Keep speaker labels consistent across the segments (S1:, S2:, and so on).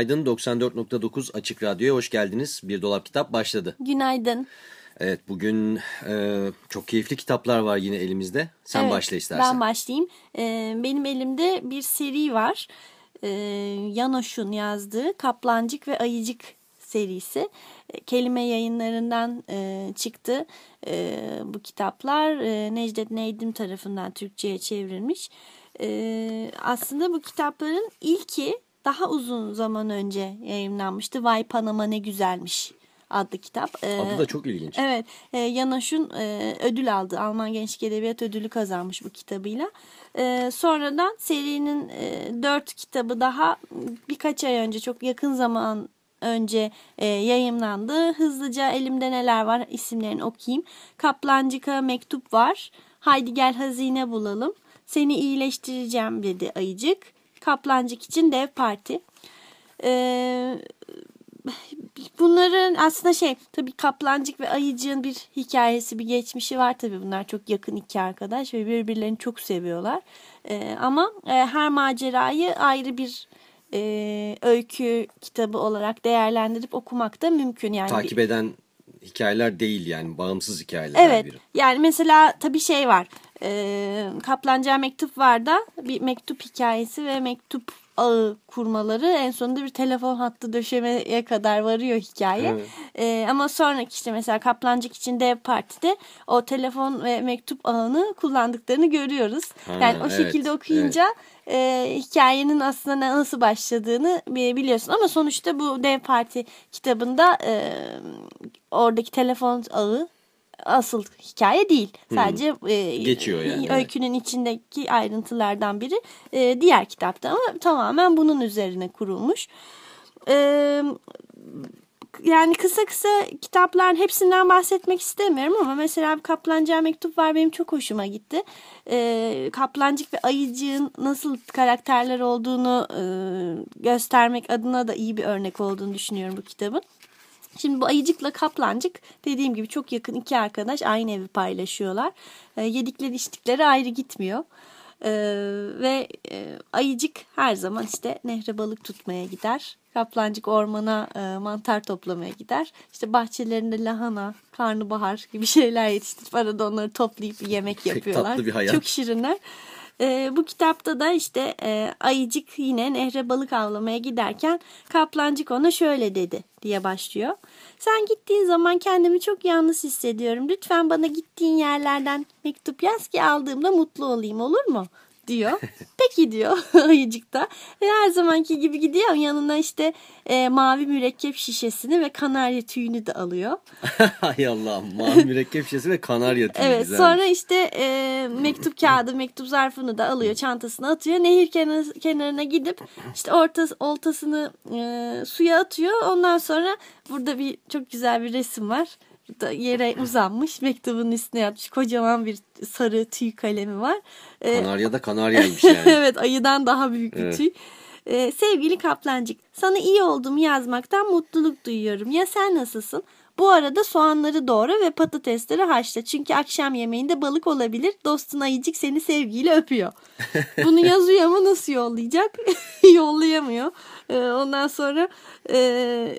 S1: Günaydın 94.9 Açık Radyo'ya hoş geldiniz. Bir Dolap Kitap başladı.
S2: Günaydın.
S1: Evet bugün e, çok keyifli kitaplar var yine elimizde. Sen
S2: Evet,
S1: başla istersen.
S2: Ben başlayayım. Ee, benim elimde bir seri var. Ee, Yanoş'un yazdığı Kaplancık ve Ayıcık serisi. Ee, kelime yayınlarından e, çıktı. Ee, bu kitaplar e, Necdet Neydim tarafından Türkçe'ye çevrilmiş. Ee, aslında bu kitapların ilki daha uzun zaman önce yayınlanmıştı. Vay Panama ne güzelmiş adlı kitap. Ee,
S1: Adı da çok ilginç.
S2: Evet, e, Yanoş'un e, ödül aldı. Alman Gençlik Edebiyat Ödülü kazanmış bu kitabıyla. E, sonradan serinin dört kitabı daha birkaç ay önce, çok yakın zaman önce e, yayımlandı. Hızlıca elimde neler var isimlerini okuyayım. Kaplancık'a mektup var. Haydi gel hazine bulalım. Seni iyileştireceğim dedi ayıcık. Kaplancık için dev parti. Eee bunların aslında şey tabii Kaplancık ve Ayıcık'ın bir hikayesi bir geçmişi var tabii bunlar çok yakın iki arkadaş ve birbirlerini çok seviyorlar Ee, ama e, her macerayı ayrı bir e, öykü kitabı olarak değerlendirip okumak da mümkün yani
S1: Takip eden hikayeler değil yani bağımsız hikayeler.
S2: Evet.
S1: Biri.
S2: Yani mesela tabii şey var. E, Kaplanca mektup var da bir mektup hikayesi ve mektup ağı kurmaları en sonunda bir telefon hattı döşemeye kadar varıyor hikaye.
S1: Evet.
S2: E, ama sonraki işte mesela Kaplancık için dev partide o telefon ve mektup ağını kullandıklarını görüyoruz.
S1: Ha,
S2: yani o
S1: evet,
S2: şekilde okuyunca e, hikayenin aslında nasıl başladığını bi- biliyorsun. Ama sonuçta bu dev parti kitabında e, oradaki telefon ağı asıl hikaye değil. Sadece e,
S1: Geçiyor yani, evet.
S2: öykünün içindeki ayrıntılardan biri e, diğer kitapta ama tamamen bunun üzerine kurulmuş. E, yani kısa kısa kitapların hepsinden bahsetmek istemiyorum ama mesela Kaplancığa Mektup var benim çok hoşuma gitti. E, Kaplancık ve Ayıcık'ın nasıl karakterler olduğunu e, göstermek adına da iyi bir örnek olduğunu düşünüyorum bu kitabın. Şimdi bu ayıcıkla kaplancık dediğim gibi çok yakın iki arkadaş aynı evi paylaşıyorlar. E, yedikleri içtikleri ayrı gitmiyor. E, ve e, ayıcık her zaman işte nehre balık tutmaya gider. Kaplancık ormana e, mantar toplamaya gider. İşte bahçelerinde lahana, karnabahar gibi şeyler yetiştirip arada onları toplayıp yemek yapıyorlar.
S1: tatlı bir hayat.
S2: Çok şirinler. E, bu kitapta da işte e, ayıcık yine nehre balık avlamaya giderken kaplancık ona şöyle dedi diye başlıyor. Sen gittiğin zaman kendimi çok yalnız hissediyorum. Lütfen bana gittiğin yerlerden mektup yaz ki aldığımda mutlu olayım olur mu? Diyor. Peki diyor ayıcık da. Ve her zamanki gibi gidiyor. Yanına işte e, mavi mürekkep şişesini ve kanarya tüyünü de alıyor.
S1: Hay Allah'ım mavi mürekkep şişesi ve kanarya tüyü
S2: Evet
S1: güzelmiş.
S2: sonra işte e, mektup kağıdı mektup zarfını da alıyor çantasına atıyor. Nehir kenarı, kenarına gidip işte ortası, oltasını e, suya atıyor. Ondan sonra burada bir çok güzel bir resim var. Yere uzanmış mektubun üstüne yatmış kocaman bir sarı tüy kalemi var. E,
S1: Kanarya da kanaryaymış yani.
S2: evet ayıdan daha büyük bir
S1: Evet.
S2: tüy. Ee, sevgili kaplancık sana iyi olduğumu yazmaktan mutluluk duyuyorum. Ya sen nasılsın? Bu arada soğanları doğra ve patatesleri haşla. Çünkü akşam yemeğinde balık olabilir. Dostun ayıcık seni sevgiyle öpüyor. Bunu yazıyor ama nasıl yollayacak? Yollayamıyor. Ee, ondan sonra e,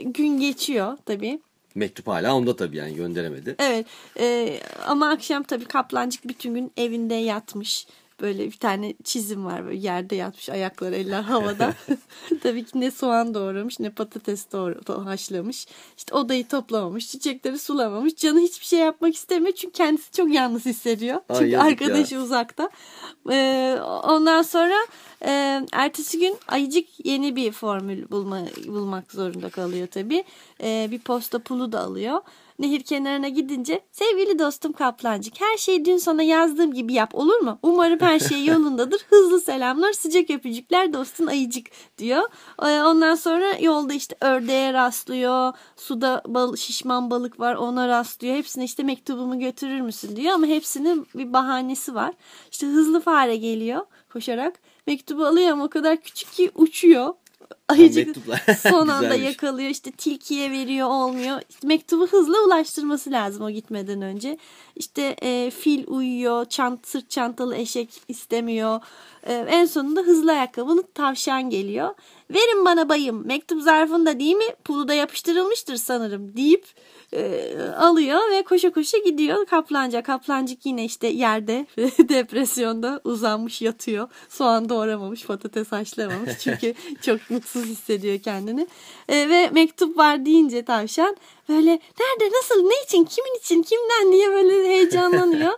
S2: gün geçiyor tabii.
S1: Mektup hala onda tabii yani gönderemedi.
S2: Evet e, ama akşam tabii kaplancık bütün gün evinde yatmış. Böyle bir tane çizim var böyle yerde yatmış ayakları eller havada. tabii ki ne soğan doğramış ne patates doğru, doğ- haşlamış. İşte odayı toplamamış çiçekleri sulamamış. Canı hiçbir şey yapmak istemiyor çünkü kendisi çok yalnız hissediyor.
S1: Ay,
S2: çünkü arkadaşı uzakta. E, ondan sonra e, ertesi gün ayıcık yeni bir formül bulma, bulmak zorunda kalıyor tabii. E, bir posta pulu da alıyor. Nehir kenarına gidince sevgili dostum kaplancık her şeyi dün sana yazdığım gibi yap olur mu? Umarım her şey yolundadır. Hızlı selamlar sıcak öpücükler dostun ayıcık diyor. Ee, ondan sonra yolda işte ördeğe rastlıyor. Suda bal, şişman balık var ona rastlıyor. Hepsine işte mektubumu götürür müsün diyor ama hepsinin bir bahanesi var. İşte hızlı fare geliyor koşarak. Mektubu alıyor ama o kadar küçük ki uçuyor. Ayıcık son anda yakalıyor işte tilkiye veriyor olmuyor. İşte mektubu hızlı ulaştırması lazım o gitmeden önce. İşte e, fil uyuyor, çant, sırt çantalı eşek istemiyor. E, en sonunda hızlı ayakkabılı tavşan geliyor. Verin bana bayım mektup zarfında değil mi? Pulu da yapıştırılmıştır sanırım deyip e, alıyor ve koşa koşa gidiyor kaplanca. Kaplancık yine işte yerde depresyonda uzanmış yatıyor. Soğan doğramamış, patates haşlamamış. Çünkü çok mutsuz hissediyor kendini. E, ve mektup var deyince tavşan böyle nerede, nasıl, ne için, kimin için, kimden diye böyle heyecanlanıyor.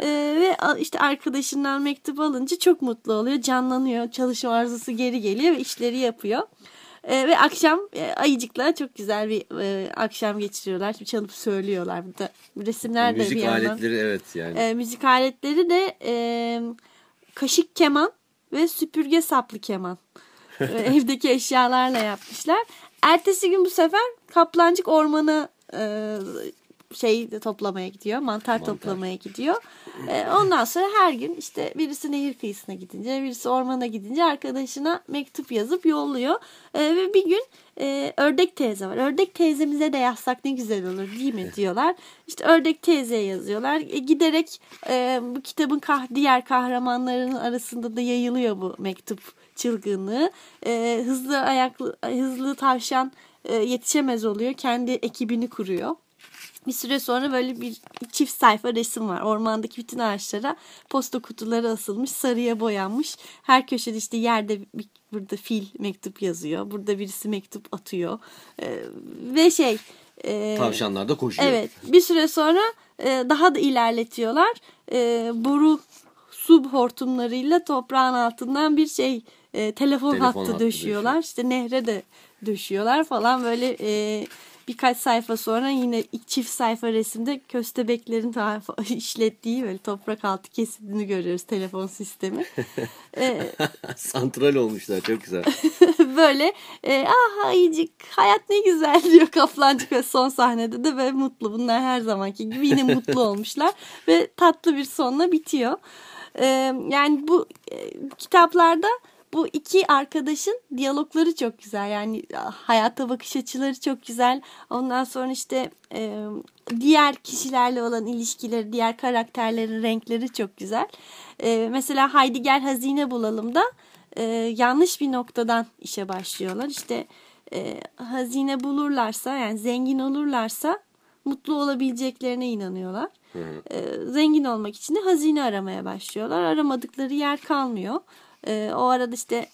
S2: Ee, ve işte arkadaşından mektup alınca çok mutlu oluyor. Canlanıyor. Çalışma arzusu geri geliyor ve işleri yapıyor. Ee, ve akşam e, ayıcıkla çok güzel bir e, akşam geçiriyorlar. Şimdi çalıp söylüyorlar. Burada resimler de bir
S1: Müzik
S2: yandan.
S1: aletleri evet yani.
S2: E, müzik aletleri de e, kaşık keman ve süpürge saplı keman. E, evdeki eşyalarla yapmışlar. Ertesi gün bu sefer kaplancık ormana e, şey de toplamaya gidiyor. Mantar,
S1: Mantar.
S2: toplamaya gidiyor. E, ondan sonra her gün işte birisi nehir kıyısına gidince, birisi ormana gidince arkadaşına mektup yazıp yolluyor. E, ve bir gün e, ördek teyze var. Ördek teyzemize de yazsak ne güzel olur değil mi diyorlar. İşte ördek teyzeye yazıyorlar. E, giderek e, bu kitabın kah diğer kahramanlarının arasında da yayılıyor bu mektup çılgınlığı. E, hızlı ayaklı hızlı tavşan e, yetişemez oluyor. Kendi ekibini kuruyor. Bir süre sonra böyle bir çift sayfa resim var. Ormandaki bütün ağaçlara posta kutuları asılmış, sarıya boyanmış. Her köşede işte yerde bir, burada fil mektup yazıyor. Burada birisi mektup atıyor. Ee, ve şey... e,
S1: Tavşanlar da koşuyor.
S2: Evet. Bir süre sonra e, daha da ilerletiyorlar. E, boru su hortumlarıyla toprağın altından bir şey e, telefon,
S1: Telefon
S2: hattı,
S1: hattı
S2: döşüyorlar. İşte nehre de döşüyorlar falan böyle e, birkaç sayfa sonra yine çift sayfa resimde köstebeklerin tarifi işlettiği böyle toprak altı kesildiğini görüyoruz telefon sistemi. E,
S1: Santral olmuşlar çok güzel.
S2: böyle e, ah ayıcık hayat ne güzel diyor kaplancık ve son sahnede de ve mutlu bunlar her zamanki gibi yine mutlu olmuşlar ve tatlı bir sonla bitiyor. E, yani bu e, kitaplarda bu iki arkadaşın diyalogları çok güzel yani hayata bakış açıları çok güzel ondan sonra işte e, diğer kişilerle olan ilişkileri diğer karakterlerin renkleri çok güzel e, mesela Haydi Gel Hazine Bulalım da e, yanlış bir noktadan işe başlıyorlar. İşte e, hazine bulurlarsa yani zengin olurlarsa mutlu olabileceklerine inanıyorlar. E, zengin olmak için de hazine aramaya başlıyorlar. Aramadıkları yer kalmıyor. E, o arada işte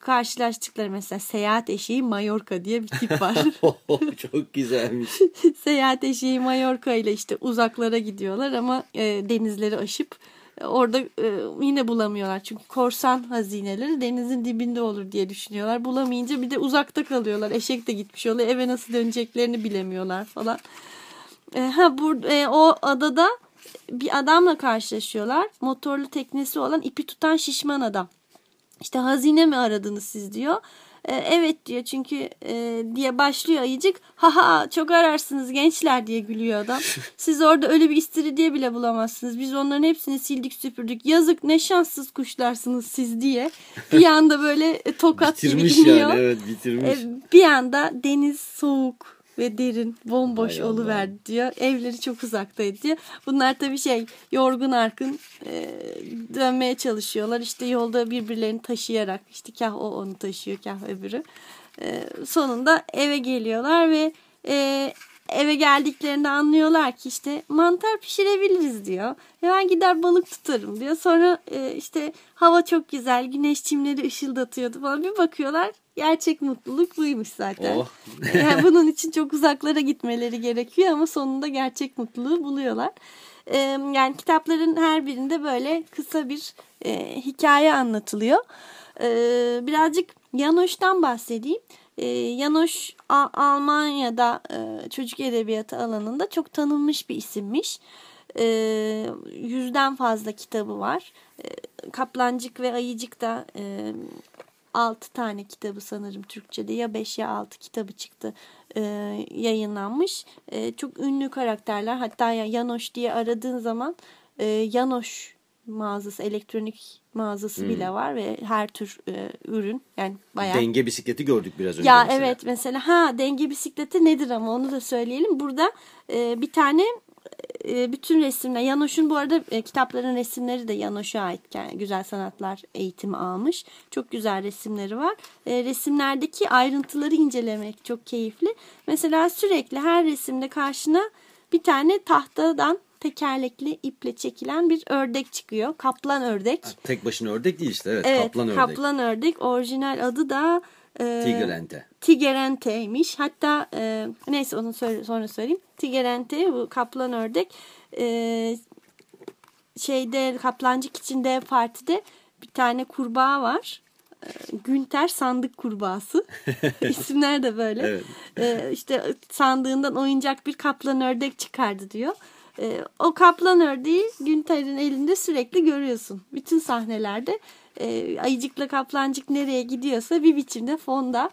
S2: karşılaştıkları mesela seyahat eşeği Mallorca diye bir tip var.
S1: çok güzelmiş.
S2: seyahat eşeği Mallorca ile işte uzaklara gidiyorlar ama e, denizleri aşıp e, orada e, yine bulamıyorlar. Çünkü korsan hazineleri denizin dibinde olur diye düşünüyorlar. Bulamayınca bir de uzakta kalıyorlar. Eşek de gitmiş oluyor. Eve nasıl döneceklerini bilemiyorlar falan. E, ha bur e, o adada bir adamla karşılaşıyorlar. Motorlu teknesi olan ipi tutan şişman adam. İşte hazine mi aradınız siz diyor. E, evet diyor çünkü e, diye başlıyor ayıcık. Haha çok ararsınız gençler diye gülüyor adam. Siz orada öyle bir istiridye bile bulamazsınız. Biz onların hepsini sildik süpürdük. Yazık ne şanssız kuşlarsınız siz diye. Bir anda böyle e, tokat
S1: bitirmiş
S2: gibi iniyor.
S1: yani evet bitirmiş.
S2: E, bir anda deniz soğuk ve derin bomboş
S1: Hay Allah.
S2: diyor. Evleri çok uzaktaydı diyor. Bunlar tabii şey yorgun arkın e, dönmeye çalışıyorlar. İşte yolda birbirlerini taşıyarak işte kah o onu taşıyor kah öbürü. E, sonunda eve geliyorlar ve e, eve geldiklerinde anlıyorlar ki işte mantar pişirebiliriz diyor. Hemen gider balık tutarım diyor. Sonra e, işte hava çok güzel güneş çimleri ışıldatıyordu falan. Bir bakıyorlar gerçek mutluluk buymuş zaten.
S1: Oh.
S2: yani bunun için çok uzaklara gitmeleri gerekiyor ama sonunda gerçek mutluluğu buluyorlar. Ee, yani kitapların her birinde böyle kısa bir e, hikaye anlatılıyor. Birazcık Yanoş'tan bahsedeyim. E, Yanoş A- Almanya'da e, çocuk edebiyatı alanında çok tanınmış bir isimmiş. E, yüzden fazla kitabı var. E, Kaplancık ve Ayıcık da e, 6 tane kitabı sanırım Türkçe'de ya 5 ya 6 kitabı çıktı e, yayınlanmış. E, çok ünlü karakterler hatta ya Yanoş diye aradığın zaman e, Yanoş mağazası elektronik mağazası bile var ve her tür e, ürün yani bayağı
S1: Denge bisikleti gördük biraz önce.
S2: ya
S1: mesela.
S2: evet mesela ha denge bisikleti nedir ama onu da söyleyelim. Burada e, bir tane e, bütün resimler Yanoş'un bu arada e, kitapların resimleri de Yanoş'a ait yani güzel sanatlar eğitimi almış. Çok güzel resimleri var. E, resimlerdeki ayrıntıları incelemek çok keyifli. Mesela sürekli her resimde karşına bir tane tahtadan tekerlekli iple çekilen bir ördek çıkıyor. Kaplan ördek.
S1: Tek başına ördek değil işte evet,
S2: Evet,
S1: kaplan ördek.
S2: kaplan ördek. Orijinal adı da e,
S1: Tigrente.
S2: Tigerente'ymiş. Hatta e, neyse onu söyle, sonra söyleyeyim. Tigerente bu kaplan ördek e, şeyde kaplancık içinde partide bir tane kurbağa var. E, Günter sandık kurbağası. İsimler de böyle.
S1: Evet.
S2: E, işte sandığından oyuncak bir kaplan ördek çıkardı diyor. E, o kaplan ördeği Günter'in elinde sürekli görüyorsun. Bütün sahnelerde e, ayıcıkla kaplancık nereye gidiyorsa bir biçimde fonda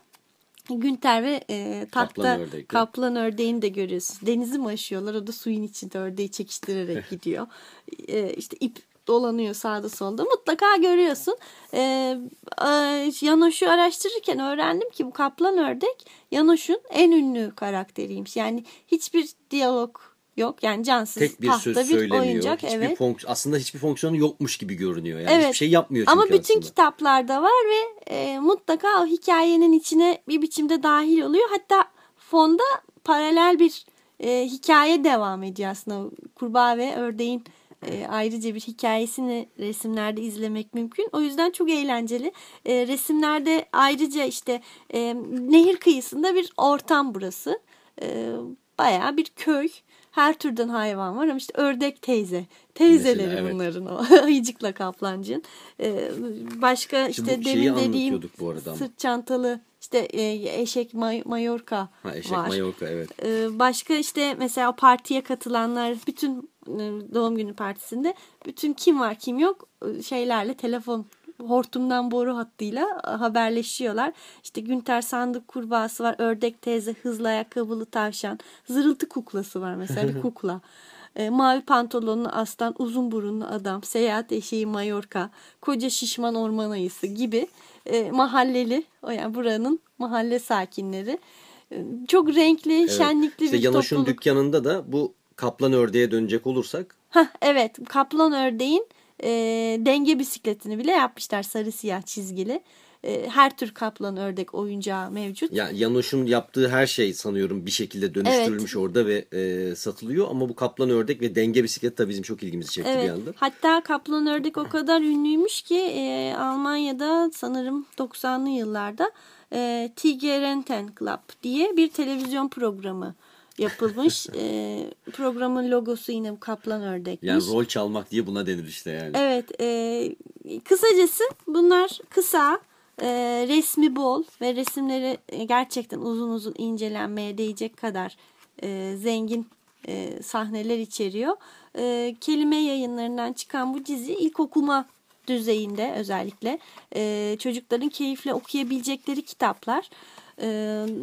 S2: Günter ve e, tahta
S1: Kaplan
S2: kaplan,
S1: ördekli.
S2: ördeğini de görüyorsun. Denizi mi aşıyorlar? O da suyun içinde ördeği çekiştirerek gidiyor. E, işte ip dolanıyor sağda solda. Mutlaka görüyorsun. E, e, Yanoş'u araştırırken öğrendim ki bu kaplan ördek Yanoş'un en ünlü karakteriymiş. Yani hiçbir diyalog yok. Yani cansız
S1: Tek bir
S2: tahta
S1: söz
S2: bir
S1: söylemiyor.
S2: oyuncak.
S1: hiçbir
S2: evet.
S1: fonks- aslında hiçbir fonksiyonu yokmuş gibi görünüyor. Yani
S2: Evet.
S1: hiçbir şey yapmıyor çünkü
S2: Ama bütün
S1: aslında.
S2: kitaplarda var ve e, mutlaka o hikayenin içine bir biçimde dahil oluyor. Hatta fonda paralel bir e, hikaye devam ediyor aslında. Kurbağa ve ördeğin e, ayrıca bir hikayesini resimlerde izlemek mümkün. O yüzden çok eğlenceli. E, resimlerde ayrıca işte e, nehir kıyısında bir ortam burası. E, bayağı bir köy. Her türden hayvan var ama işte ördek teyze. Teyzeleri
S1: Mesela, evet.
S2: bunların o ayıcıkla kaplancığın. Ee, başka
S1: İşte
S2: işte demin dediğim
S1: bu arada
S2: sırt çantalı işte e, eşek may- Mayorka
S1: Ha, eşek
S2: var.
S1: Mallorca evet.
S2: Ee, başka işte mesela partiye katılanlar bütün e, doğum günü partisinde bütün kim var kim yok e, şeylerle telefon hortumdan boru hattıyla e, haberleşiyorlar. İşte Günter Sandık kurbağası var, ördek teyze, hızlı ayakkabılı tavşan, zırıltı kuklası var mesela bir kukla. E, mavi pantolonlu aslan, uzun burunlu adam, seyahat eşeği Mallorca, koca şişman orman ayısı gibi e, mahalleli, o yani buranın mahalle sakinleri. E, çok renkli,
S1: Evet.
S2: şenlikli
S1: İşte
S2: bir
S1: Yanoş'un
S2: topluluk.
S1: dükkanında da bu kaplan ördeğe dönecek olursak
S2: Hah, evet kaplan ördeğin e, denge bisikletini bile yapmışlar sarı siyah çizgili. E, her tür kaplan ördek oyuncağı mevcut.
S1: ya Yanoş'un yaptığı her şey sanıyorum bir şekilde dönüştürülmüş orada ve e, satılıyor ama bu kaplan ördek ve denge bisiklet de bizim çok ilgimizi çekti bir
S2: Evet.
S1: anda.
S2: Hatta kaplan ördek o kadar ünlüymüş ki e, Almanya'da sanırım 90'lı yıllarda e, Tigerenten Club diye bir televizyon programı yapılmış. e, programın logosu yine bu kaplan ördekmiş.
S1: Yani rol çalmak diye buna denir işte yani.
S2: Evet, e, kısacası bunlar kısa, e, resmi bol ve resimleri e, gerçekten uzun uzun incelenmeye değecek kadar e, zengin e, sahneler içeriyor. E, kelime yayınlarından çıkan bu dizi ilk okuma düzeyinde özellikle e, çocukların keyifle okuyabilecekleri kitaplar. E,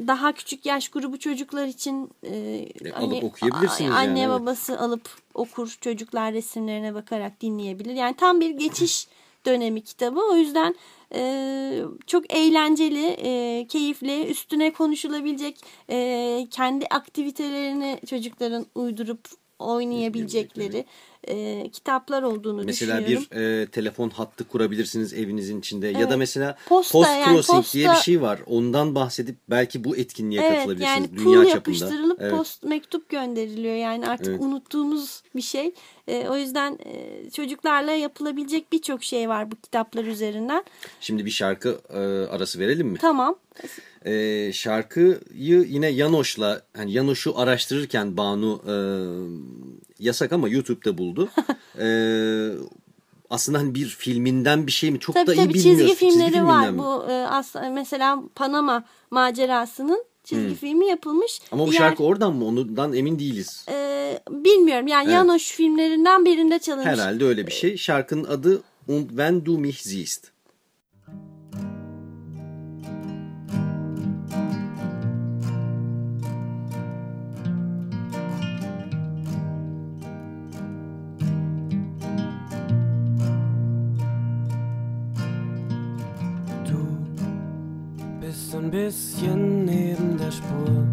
S2: daha küçük yaş grubu çocuklar için e,
S1: alıp okuyabilirsiniz
S2: anne
S1: yani,
S2: babası alıp okur çocuklar resimlerine bakarak dinleyebilir. Yani tam bir geçiş dönemi kitabı. O yüzden e, çok eğlenceli, e, keyifli, üstüne konuşulabilecek e, kendi aktivitelerini çocukların uydurup oynayabilecekleri e, kitaplar olduğunu
S1: Mesela
S2: düşünüyorum.
S1: bir e, telefon hattı kurabilirsiniz evinizin içinde ya
S2: Evet.
S1: da mesela
S2: Posta,
S1: post
S2: yani
S1: crossing diye bir
S2: posta-
S1: şey var. Ondan bahsedip belki bu etkinliğe
S2: Evet
S1: katılabilirsiniz
S2: yani
S1: dünya çapında.
S2: yapıştırılıp
S1: Evet.
S2: post mektup gönderiliyor. Yani artık
S1: Evet.
S2: unuttuğumuz bir şey. E, o yüzden e, çocuklarla yapılabilecek birçok şey var bu kitaplar üzerinden.
S1: Şimdi bir şarkı e, arası verelim mi?
S2: Tamam.
S1: E, şarkıyı yine Yanoş'la hani Yanoş'u araştırırken Banu e, yasak ama YouTube'da buldu. e, aslında hani bir filminden bir şey mi çok
S2: tabii
S1: da iyi
S2: tabii çizgi filmleri
S1: filminden
S2: var.
S1: mi?
S2: Bu e, aslında mesela Panama macerasının çizgi filmi yapılmış.
S1: Ama bu
S2: Diğer-
S1: şarkı oradan mı? Ondan emin değiliz.
S2: e, bilmiyorum yani
S1: Evet.
S2: Yanoş filmlerinden birinde çalınmış.
S1: Herhalde öyle bir şey. Şarkının adı Und wenn du mich siehst.
S3: Ein bisschen neben der Spur.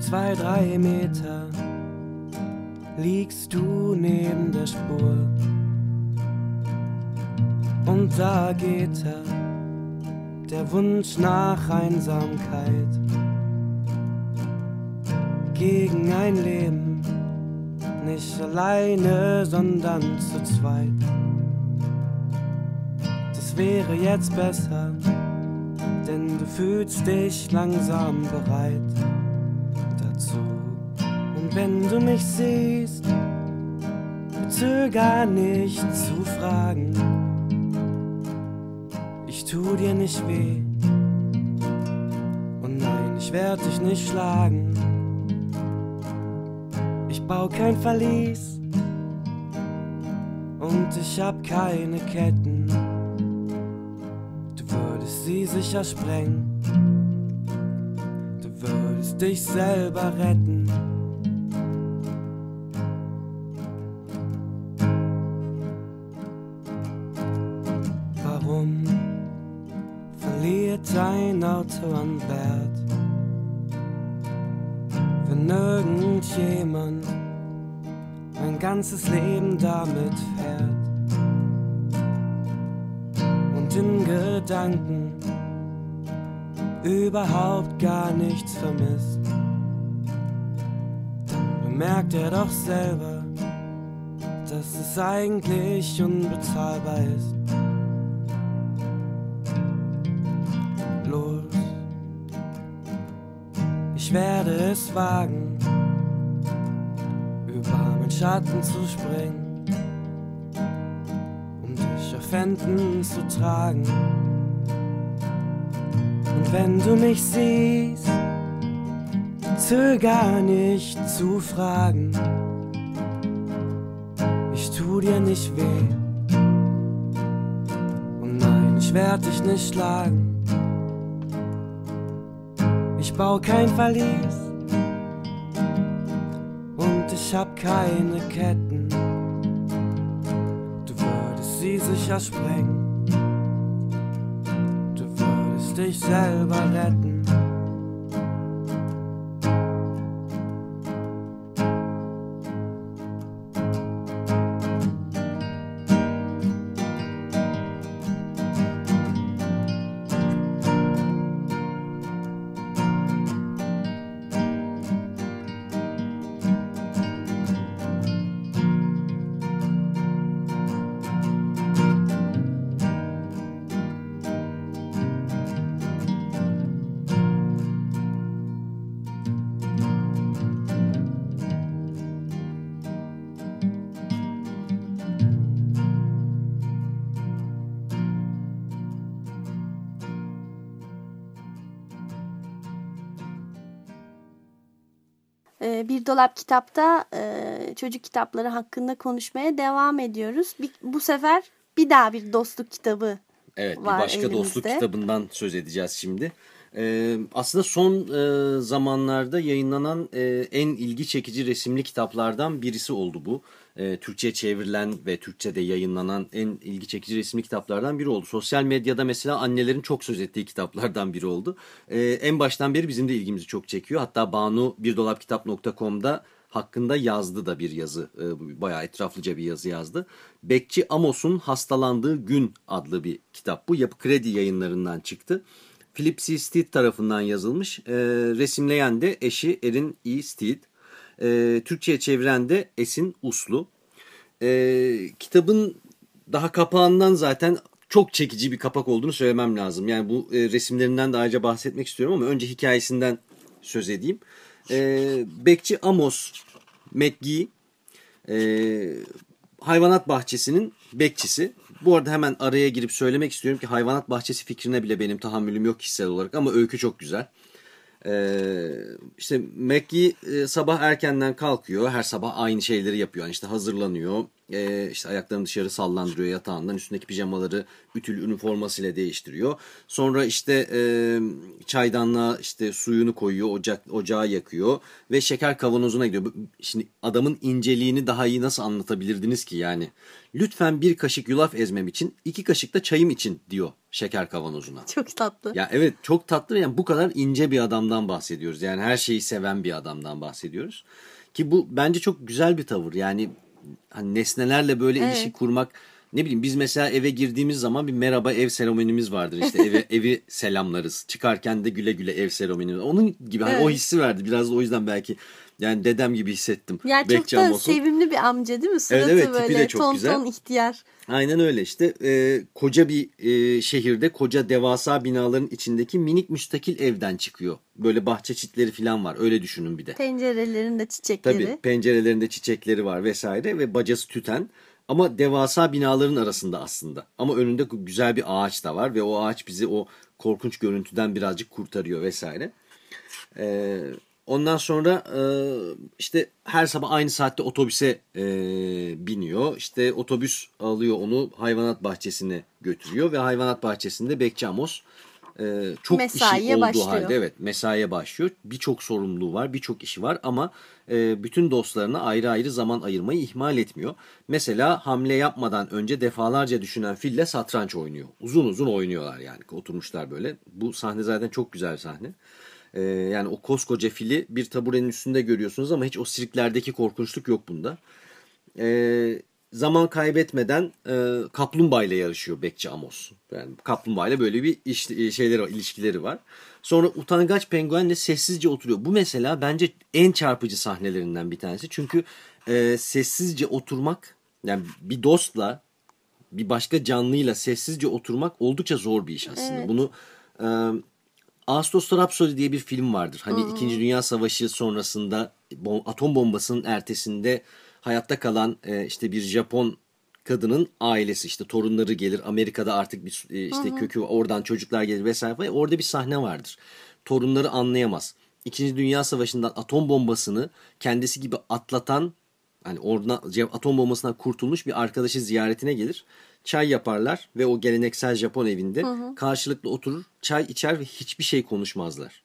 S3: Zwei, drei Meter liegst du neben der Spur. Und da geht er, der Wunsch nach Einsamkeit. Gegen ein Leben, nicht alleine, sondern zu zweit wäre jetzt besser, denn du fühlst dich langsam bereit dazu. Und wenn du mich siehst, zöger nicht zu fragen. Ich tu dir nicht weh. Und nein, ich werd dich nicht schlagen. Ich bau kein Verlies. Und ich hab keine Ketten. Sie sicher sprengen. Du würdest dich selber retten. Warum verliert dein Auto an Wert? Wenn irgendjemand mein ganzes Leben damit fährt in Gedanken überhaupt gar nichts vermisst, dann bemerkt er doch selber, dass es eigentlich unbezahlbar ist. Los, ich werde es wagen, über meinen Schatten zu springen, Händen zu tragen. Und wenn du mich siehst, zöger nicht zu fragen. Ich tu dir nicht weh. Und nein, ich werd dich nicht schlagen. Ich bau kein Verlies. Und ich hab keine Ketten. Sie sicher sprengen. Du würdest dich selber retten.
S2: Bir Dolap Kitap'ta e, çocuk kitapları hakkında konuşmaya devam ediyoruz. Bir- bu sefer bir daha bir dostluk kitabı
S1: Evet
S2: var
S1: bir başka
S2: elimizde.
S1: dostluk kitabından söz edeceğiz şimdi. Ee, aslında son e, zamanlarda yayınlanan e, en ilgi çekici resimli kitaplardan birisi oldu bu. E, Türkçe çevrilen ve Türkçe'de yayınlanan en ilgi çekici resimli kitaplardan biri oldu. Sosyal medyada mesela annelerin çok söz ettiği kitaplardan biri oldu. E, en baştan beri bizim de ilgimizi çok çekiyor. Hatta Banu birdolapkitap.com'da hakkında yazdı da bir yazı. E, bayağı etraflıca bir yazı yazdı. Bekçi Amos'un Hastalandığı Gün adlı bir kitap bu. Yapı Kredi yayınlarından çıktı. Philip C. Steed tarafından yazılmış. E, resimleyen de eşi Erin E. Steed. E, Türkçe'ye çeviren Esin Uslu. E, kitabın daha kapağından zaten çok çekici bir kapak olduğunu söylemem lazım. Yani bu e, resimlerinden de ayrıca bahsetmek istiyorum ama önce hikayesinden söz edeyim. E, Bekçi Amos McGee e, hayvanat bahçesinin bekçisi. Bu arada hemen araya girip söylemek istiyorum ki hayvanat bahçesi fikrine bile benim tahammülüm yok kişisel olarak ama öykü çok güzel. Ee, işte Mackie e, sabah erkenden kalkıyor. Her sabah aynı şeyleri yapıyor. Yani işte hazırlanıyor. Ee, işte ayaklarını dışarı sallandırıyor yatağından. Üstündeki pijamaları ütül üniformasıyla değiştiriyor. Sonra işte e, çaydanlığa işte suyunu koyuyor. Ocak, ocağı yakıyor. Ve şeker kavanozuna gidiyor. Şimdi adamın inceliğini daha iyi nasıl anlatabilirdiniz ki yani. Lütfen bir kaşık yulaf ezmem için iki kaşık da çayım için diyor şeker kavanozuna.
S2: Çok tatlı.
S1: Ya evet çok tatlı yani bu kadar ince bir adamdan bahsediyoruz. Yani her şeyi seven bir adamdan bahsediyoruz. Ki bu bence çok güzel bir tavır. Yani hani nesnelerle böyle
S2: Evet.
S1: ilişki kurmak ne bileyim biz mesela eve girdiğimiz zaman bir merhaba ev seremonimiz vardır işte eve, evi selamlarız. Çıkarken de güle güle ev seremonimiz. Onun gibi hani o
S2: Evet.
S1: hissi verdi. Biraz da o yüzden belki yani dedem gibi hissettim.
S2: Yani çok da
S1: Amos'un.
S2: sevimli bir amca değil mi? Suratı
S1: evet, de
S2: böyle
S1: çok
S2: ton
S1: güzel.
S2: ton ihtiyar.
S1: Aynen öyle işte e, koca bir e, şehirde koca devasa binaların içindeki minik müstakil evden çıkıyor. Böyle bahçe çitleri falan var öyle düşünün bir de.
S2: Pencerelerinde çiçekleri.
S1: Tabii pencerelerinde çiçekleri var vesaire ve bacası tüten ama devasa binaların arasında aslında. Ama önünde güzel bir ağaç da var ve o ağaç bizi o korkunç görüntüden birazcık kurtarıyor vesaire. Ee, ondan sonra e, işte her sabah aynı saatte otobüse e, biniyor. İşte otobüs alıyor onu hayvanat bahçesine götürüyor ve hayvanat bahçesinde Bekçi Amos e, çok işi
S2: Mesaiye
S1: olduğu
S2: başlıyor.
S1: halde evet mesaiye başlıyor. Birçok sorumluluğu var, birçok işi var ama e, bütün dostlarına ayrı ayrı zaman ayırmayı ihmal etmiyor. Mesela hamle yapmadan önce defalarca düşünen fille satranç oynuyor. Uzun uzun oynuyorlar yani oturmuşlar böyle. Bu sahne zaten çok güzel bir sahne. E, yani o koskoca fili bir taburenin üstünde görüyorsunuz ama hiç o sirklerdeki korkunçluk yok bunda. E, zaman kaybetmeden e, kaplumbağa ile yarışıyor Bekçi Amos. Yani kaplumbağa ile böyle bir iş, e, şeyleri var, ilişkileri var. Sonra utangaç penguenle sessizce oturuyor. Bu mesela bence en çarpıcı sahnelerinden bir tanesi. Çünkü e, sessizce oturmak yani bir dostla bir başka canlıyla sessizce oturmak oldukça zor bir iş aslında.
S2: Evet.
S1: Bunu e, Ağustos'ta Rhapsody diye bir film vardır. Hani İkinci Dünya Savaşı sonrasında bom- atom bombasının ertesinde hayatta kalan e, işte bir Japon kadının ailesi işte torunları gelir. Amerika'da artık bir e, işte kökü var, oradan çocuklar gelir vesaire. Orada bir sahne vardır. Torunları anlayamaz. İkinci Dünya Savaşı'ndan atom bombasını kendisi gibi atlatan hani oradan atom bombasından kurtulmuş bir arkadaşı ziyaretine gelir. Çay yaparlar ve o geleneksel Japon evinde karşılıklı oturur, çay içer ve hiçbir şey konuşmazlar.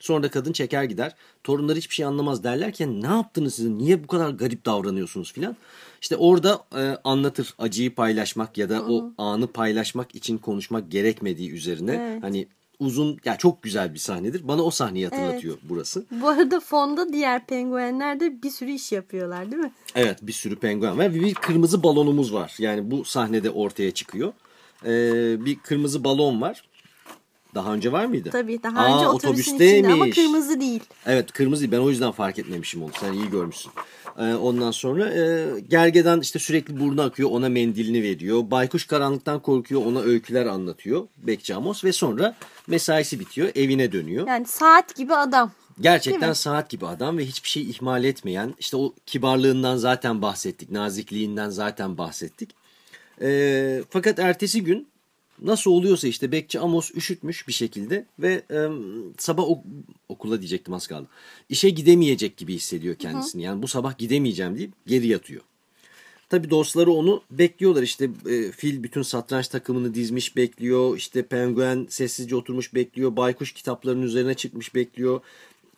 S1: Sonra da kadın çeker gider. Torunları hiçbir şey anlamaz derlerken ne yaptınız sizin? Niye bu kadar garip davranıyorsunuz filan. İşte orada e, anlatır acıyı paylaşmak ya da o anı paylaşmak için konuşmak gerekmediği üzerine.
S2: Evet.
S1: Hani uzun ya çok güzel bir sahnedir. Bana o sahneyi hatırlatıyor burası.
S2: Bu arada fonda diğer penguenler de bir sürü iş yapıyorlar değil mi?
S1: Evet bir sürü penguen var ve bir kırmızı balonumuz var. Yani bu sahnede ortaya çıkıyor. Ee, bir kırmızı balon var. Daha önce var mıydı?
S2: Tabii daha
S1: Aa,
S2: önce otobüsün içinde ama kırmızı değil.
S1: Evet kırmızı ben o yüzden fark etmemişim onu. Sen iyi görmüşsün. Ee, ondan sonra e, gergedan işte sürekli burnu akıyor ona mendilini veriyor. Baykuş karanlıktan korkuyor ona öyküler anlatıyor. Bekçi Amos ve sonra mesaisi bitiyor evine dönüyor.
S2: Yani saat gibi adam. Değil
S1: Gerçekten saat gibi adam ve hiçbir şey ihmal etmeyen işte o kibarlığından zaten bahsettik nazikliğinden zaten bahsettik. Ee, fakat ertesi gün nasıl oluyorsa işte Bekçi Amos üşütmüş bir şekilde ve e, sabah ok- okula diyecektim az kaldı. İşe gidemeyecek gibi hissediyor kendisini. Yani bu sabah gidemeyeceğim deyip geri yatıyor. Tabii dostları onu bekliyorlar işte e, fil bütün satranç takımını dizmiş bekliyor işte penguen sessizce oturmuş bekliyor baykuş kitaplarının üzerine çıkmış bekliyor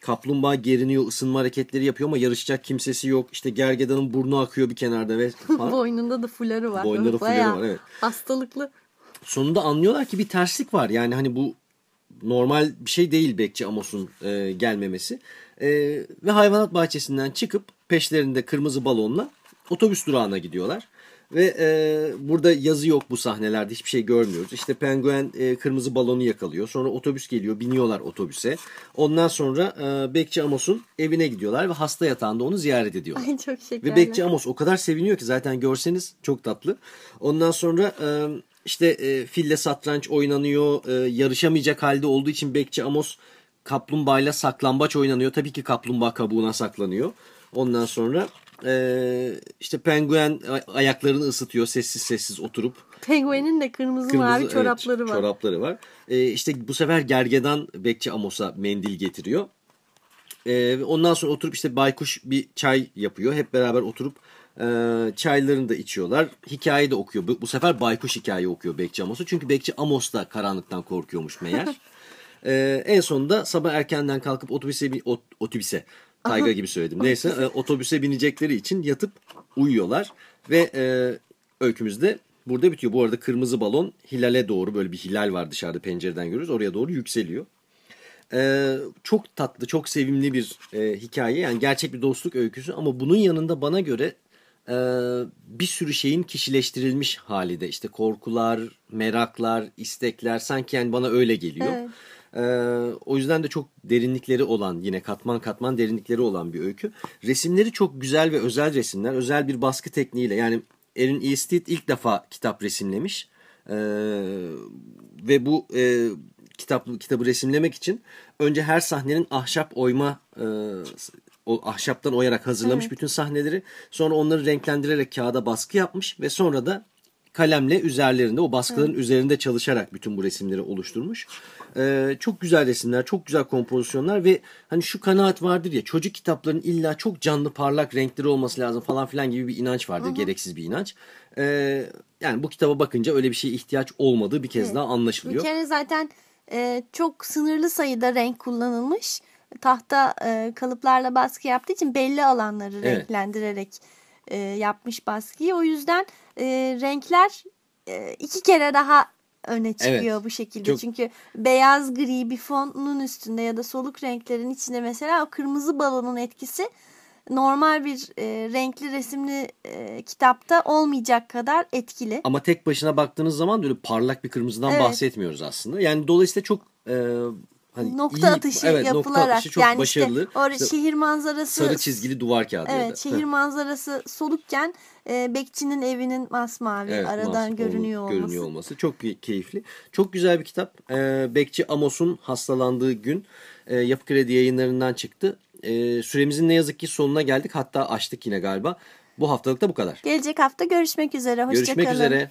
S1: kaplumbağa geriniyor ısınma hareketleri yapıyor ama yarışacak kimsesi yok işte gergedanın burnu akıyor bir kenarda ve falan.
S2: Boynunda da fuları var.
S1: Boynunda da fuları var, evet.
S2: Hastalıklı.
S1: Sonunda anlıyorlar ki bir terslik var. Yani hani bu normal bir şey değil Bekçi Amos'un e, gelmemesi. E, ve hayvanat bahçesinden çıkıp peşlerinde kırmızı balonla otobüs durağına gidiyorlar. Ve e, burada yazı yok bu sahnelerde hiçbir şey görmüyoruz. İşte penguen e, kırmızı balonu yakalıyor. Sonra otobüs geliyor biniyorlar otobüse. Ondan sonra e, Bekçi Amos'un evine gidiyorlar ve hasta yatağında onu ziyaret ediyorlar.
S2: Ay çok şekerler.
S1: Ve Bekçi Amos o kadar seviniyor ki zaten görseniz çok tatlı. Ondan sonra e, işte e, fille satranç oynanıyor. E, yarışamayacak halde olduğu için Bekçi Amos kaplumbağayla saklambaç oynanıyor. Tabii ki kaplumbağa kabuğuna saklanıyor. Ondan sonra Ee, işte penguen ay- ayaklarını ısıtıyor sessiz sessiz oturup.
S2: Penguenin de kırmızı,
S1: Kırmızı,
S2: mavi
S1: evet,
S2: çorapları var.
S1: Çorapları var. Ee, işte bu sefer gergedan bekçi Amos'a mendil getiriyor. Ee, ondan sonra oturup işte baykuş bir çay yapıyor. Hep beraber oturup e, çaylarını da içiyorlar. Hikaye de okuyor. Bu, bu sefer baykuş hikaye okuyor Bekçi Amos'u. Çünkü Bekçi Amos da karanlıktan korkuyormuş meğer. Ee, en sonunda sabah erkenden kalkıp otobüse bi- ot- otobüse Tayga gibi söyledim. Neyse e, otobüse binecekleri için yatıp uyuyorlar ve e, öykümüz de burada bitiyor. Bu arada kırmızı balon hilale doğru böyle bir hilal var dışarıda pencereden görüyoruz. Oraya doğru yükseliyor. Ee, çok tatlı, çok sevimli bir e, hikaye. Yani gerçek bir dostluk öyküsü ama bunun yanında bana göre e, bir sürü şeyin kişileştirilmiş hali de. İşte korkular, meraklar, istekler sanki yani bana öyle geliyor.
S2: Evet.
S1: Ee, o yüzden de çok derinlikleri olan yine katman katman derinlikleri olan bir öykü. Resimleri çok güzel ve özel resimler. Özel bir baskı tekniğiyle yani Erin E. Stead ilk defa kitap resimlemiş. Ee, ve bu e, kitap kitabı resimlemek için önce her sahnenin ahşap oyma e, o ahşaptan oyarak hazırlamış
S2: Evet.
S1: bütün sahneleri. Sonra onları renklendirerek kağıda baskı yapmış ve sonra da kalemle üzerlerinde o baskıların üzerinde çalışarak bütün bu resimleri oluşturmuş. Ee, çok güzel resimler, çok güzel kompozisyonlar ve hani şu kanaat vardır ya çocuk kitaplarının illa çok canlı parlak renkleri olması lazım falan filan gibi bir inanç vardır. Gereksiz bir inanç. Ee, yani bu kitaba bakınca öyle bir şeye ihtiyaç olmadığı bir kez
S2: Evet.
S1: daha
S2: Bir
S1: anlaşılıyor.
S2: kere zaten e, çok sınırlı sayıda renk kullanılmış. Tahta e, kalıplarla baskı yaptığı için belli alanları
S1: Evet.
S2: renklendirerek e, yapmış baskıyı. O yüzden e, renkler e, iki kere daha öne çıkıyor
S1: Evet.
S2: bu şekilde.
S1: Çok-
S2: Çünkü beyaz gri bir fonun üstünde ya da soluk renklerin içinde mesela o kırmızı balonun etkisi normal bir e, renkli resimli e, kitapta olmayacak kadar etkili.
S1: Ama tek başına baktığınız zaman böyle parlak bir kırmızıdan
S2: Evet.
S1: bahsetmiyoruz aslında. Yani dolayısıyla çok e, hani
S2: nokta
S1: iyi-
S2: atışı
S1: evet, nokta
S2: yapılarak
S1: atışı çok
S2: yani
S1: başarılı.
S2: işte o
S1: İşte
S2: şehir manzarası
S1: sarı çizgili duvar kağıdı. ya da.
S2: Evet, şehir
S1: Heh.
S2: manzarası solukken e, bekçinin evinin masmavi
S1: Evet,
S2: aradan
S1: mas-
S2: görünüyor olması.
S1: Görünüyor olması çok key- keyifli. Çok güzel bir kitap. Ee, Bekçi Amos'un hastalandığı gün e, Yapı Kredi yayınlarından çıktı. E, süremizin ne yazık ki sonuna geldik. Hatta açtık yine galiba. Bu haftalık da bu kadar.
S2: Gelecek hafta görüşmek üzere. Hoşça
S1: Görüşmek üzere.